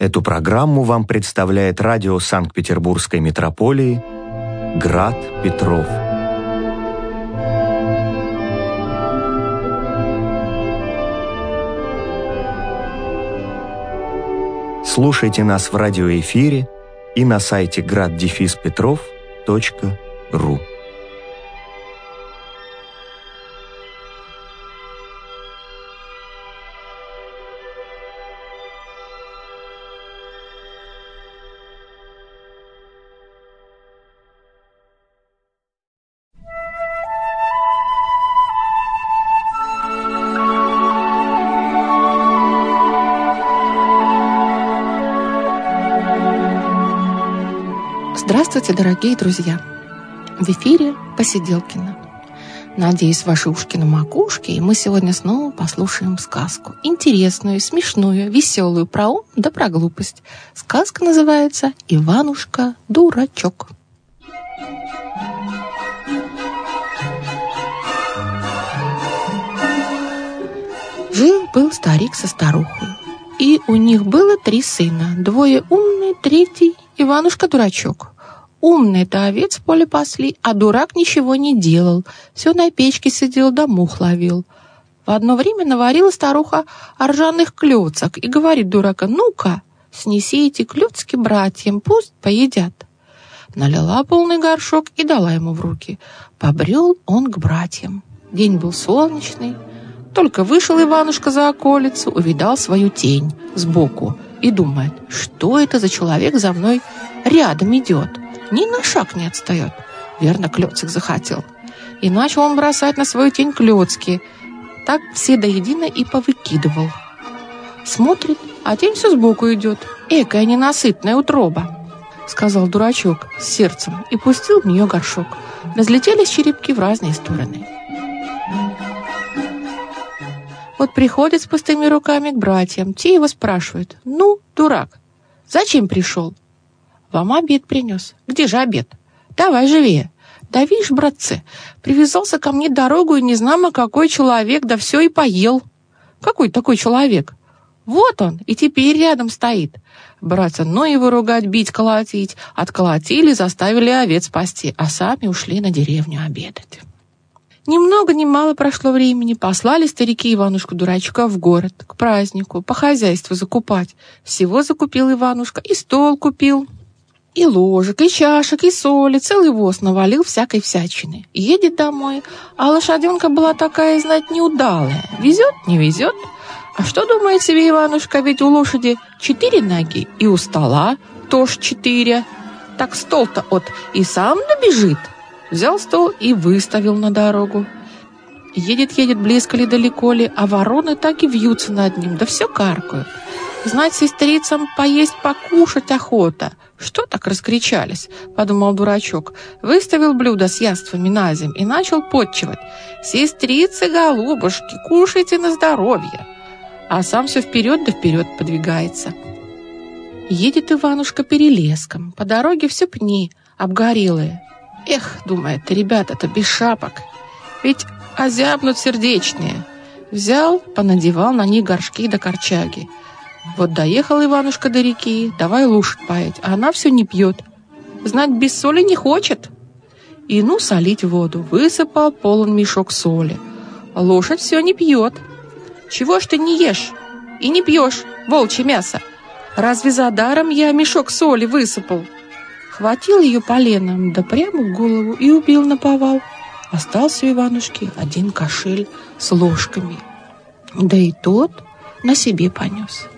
Эту программу вам представляет радио Санкт-Петербургской метрополии «Град Петров». Слушайте нас в радиоэфире и на сайте graddefиспетров.ру. Здравствуйте, дорогие друзья! В эфире Посиделкина. Надеюсь, ваши ушки на макушке, и мы сегодня снова послушаем сказку. Интересную, смешную, веселую про ум да про глупость. Сказка называется «Иванушка-дурачок». Жил-был старик со старухой, и у них было три сына. Двое умные, третий Иванушка-дурачок. Умный-то овец в поле пасли, а дурак ничего не делал. Все на печке сидел да мух ловил. В одно время наварила старуха ржаных клёцок и говорит дурака, «Ну-ка, снеси эти клёцки братьям, пусть поедят». Налила полный горшок и дала ему в руки. Побрел он к братьям. День был солнечный. Только вышел Иванушка за околицу, увидал свою тень сбоку и думает, что это за человек за мной рядом идет ни на шаг не отстает. Верно, клёцик захотел. Начал он бросать на свою тень клёцки. Так все до едино и повыкидывал. Смотрит, а тень все сбоку идет. Экая ненасытная утроба, сказал дурачок с сердцем и пустил в нее горшок. Разлетелись черепки в разные стороны. Вот приходит с пустыми руками к братьям. Те его спрашивают. «Ну, дурак, зачем пришел?» Вам обед принес. Где же обед? Давай живее. Да видишь, братцы, привязался ко мне дорогу и не знамо какой человек, да все и поел. Какой такой человек? Вот он, и теперь рядом стоит. Братцы, ну его ругать, бить, колотить. Отколотили, заставили овец спасти, а сами ушли на деревню обедать. Ни много ни мало прошло времени, послали старики Иванушку-дурачка в город к празднику, по хозяйству закупать. Всего закупил Иванушка, и стол купил, и ложек, и чашек, и соли, целый воз навалил всякой всячины. Едет домой, а лошаденка была такая, знать, неудалая. Везет, не везет. А что думает себе Иванушка, ведь у лошади четыре ноги, и у стола тоже четыре. Так стол-то от и сам добежит. Взял стол и выставил на дорогу. Едет-едет, близко ли, далеко ли, а вороны так и вьются над ним, да все каркают. Знать, сестрицам поесть, покушать охота. Что так раскричались? Подумал дурачок. Выставил блюдо с яствами на земь и начал подчивать. Сестрицы, голубушки, кушайте на здоровье. А сам все вперед да вперед подвигается. Едет Иванушка перелеском. По дороге все пни, обгорелые. Эх, думает, ребята-то без шапок. Ведь озябнут сердечные. Взял, понадевал на них горшки до да корчаги. Вот доехал Иванушка до реки, давай лошадь паять, а она все не пьет. Знать, без соли не хочет. И ну солить воду, высыпал полон мешок соли. Лошадь все не пьет. Чего ж ты не ешь и не пьешь волчье мясо? Разве за даром я мешок соли высыпал? Хватил ее поленом, да прямо в голову и убил на повал. Остался у Иванушки один кошель с ложками. Да и тот на себе понес.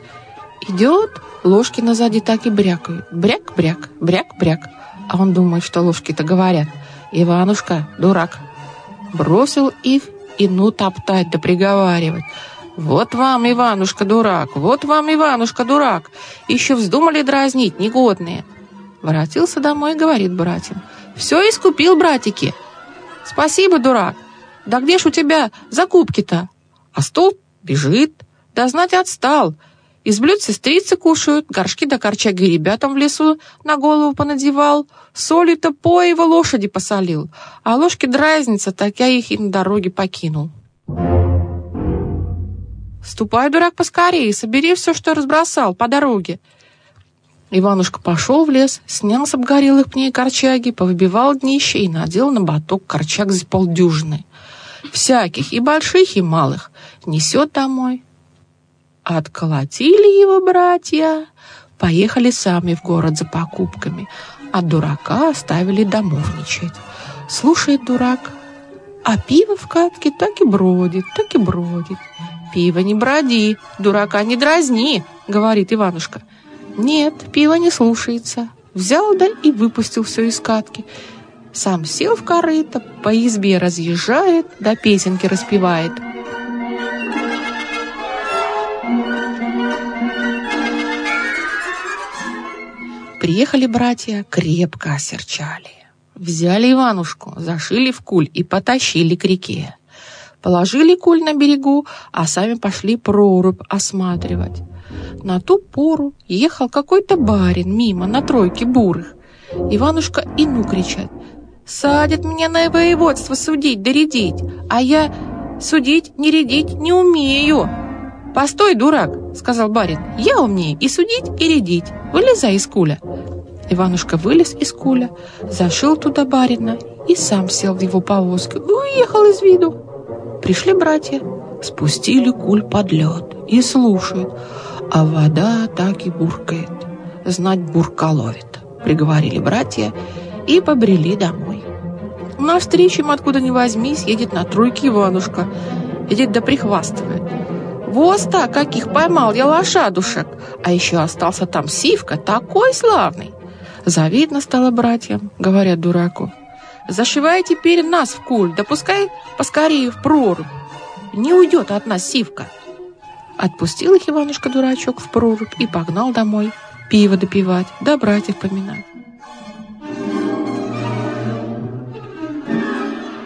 Идет, ложки назади так и брякают. Бряк-бряк, бряк-бряк. А он думает, что ложки-то говорят. Иванушка, дурак. Бросил их и ну топтать да приговаривать. «Вот вам, Иванушка, дурак! Вот вам, Иванушка, дурак! Еще вздумали дразнить, негодные!» Воротился домой и говорит братьям. «Все искупил, братики!» «Спасибо, дурак! Да где ж у тебя закупки-то?» А стол бежит, да знать отстал. Из блюд сестрицы кушают, горшки да корчаги ребятам в лесу на голову понадевал, соли-то по его лошади посолил, а ложки дразнится, так я их и на дороге покинул. Ступай, дурак, поскорее, собери все, что разбросал по дороге. Иванушка пошел в лес, снял с обгорелых пней корчаги, повыбивал днище и надел на боток корчаг за полдюжины. Всяких, и больших, и малых. Несет домой. Отколотили его братья, поехали сами в город за покупками, а дурака оставили домовничать. Слушает дурак, а пиво в катке так и бродит, так и бродит. «Пиво не броди, дурака не дразни», — говорит Иванушка. Нет, пиво не слушается. Взял да и выпустил все из катки. Сам сел в корыто, по избе разъезжает, да песенки распевает. Приехали братья, крепко осерчали. Взяли Иванушку, зашили в куль и потащили к реке. Положили куль на берегу, а сами пошли прорубь осматривать. На ту пору ехал какой-то барин мимо на тройке бурых. Иванушка и ну кричат. «Садят меня на воеводство судить да а я судить, не редить не умею». «Постой, дурак!» — сказал барин. «Я умею и судить, и редить. Вылезай из куля». Иванушка вылез из куля, зашил туда барина и сам сел в его повозку и уехал из виду. Пришли братья, спустили куль под лед и слушают — а вода так и буркает. Знать бурка ловит, приговорили братья и побрели домой. Навстречу им откуда ни возьмись едет на тройке Иванушка. Едет да прихвастывает. Воз-то каких поймал я лошадушек, а еще остался там Сивка, такой славный. Завидно стало братьям, говорят дураку. Зашивай теперь нас в куль, да поскорее в прорубь. Не уйдет от нас Сивка. Отпустил их Иванушка-дурачок в прорубь и погнал домой пиво допивать, да братьев поминать.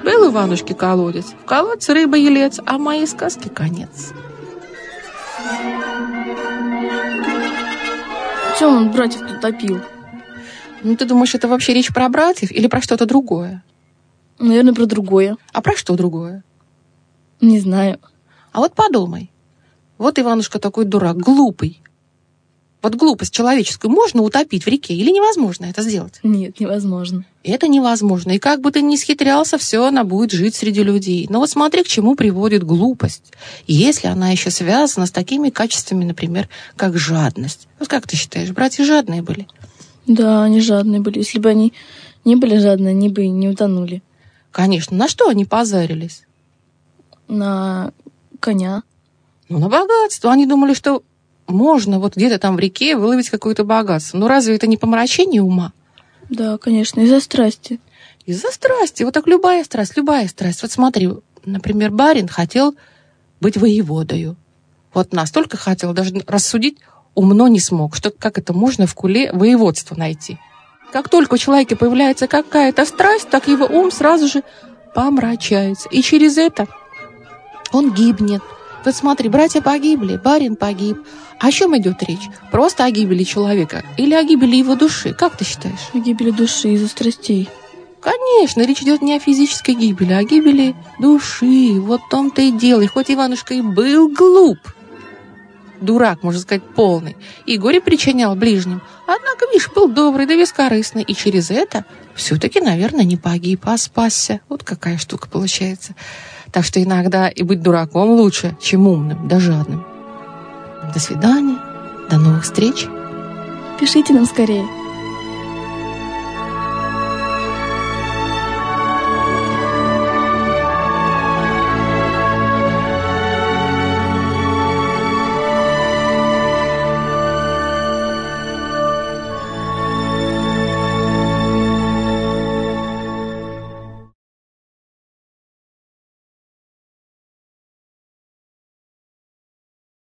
Был Иванушке колодец, в колодце рыба елец, а моей сказки конец. Чем он братьев тут топил? Ну, ты думаешь, это вообще речь про братьев или про что-то другое? Наверное, про другое. А про что другое? Не знаю. А вот подумай. Вот Иванушка такой дурак, глупый. Вот глупость человеческую можно утопить в реке или невозможно это сделать? Нет, невозможно. Это невозможно. И как бы ты ни схитрялся, все она будет жить среди людей. Но вот смотри, к чему приводит глупость. Если она еще связана с такими качествами, например, как жадность. Вот как ты считаешь, братья жадные были? Да, они жадные были. Если бы они не были жадные, они бы не утонули. Конечно. На что они позарились? На коня. Ну, на богатство. Они думали, что можно вот где-то там в реке выловить какое-то богатство. Но разве это не помрачение ума? Да, конечно, из-за страсти. Из-за страсти. Вот так любая страсть, любая страсть. Вот смотри, например, барин хотел быть воеводою. Вот настолько хотел, даже рассудить умно не смог, что как это можно в куле воеводство найти. Как только у человека появляется какая-то страсть, так его ум сразу же помрачается. И через это он гибнет. Вот смотри, братья погибли, барин погиб. О чем идет речь? Просто о гибели человека или о гибели его души? Как ты считаешь? О гибели души из-за страстей. Конечно, речь идет не о физической гибели, а о гибели души. Вот в том-то и дело. И хоть Иванушка и был глуп, дурак, можно сказать, полный, и горе причинял ближним, однако, видишь, был добрый да бескорыстный, и через это все-таки, наверное, не погиб, а спасся. Вот какая штука получается. Так что иногда и быть дураком лучше, чем умным да жадным. До свидания, до новых встреч. Пишите нам скорее.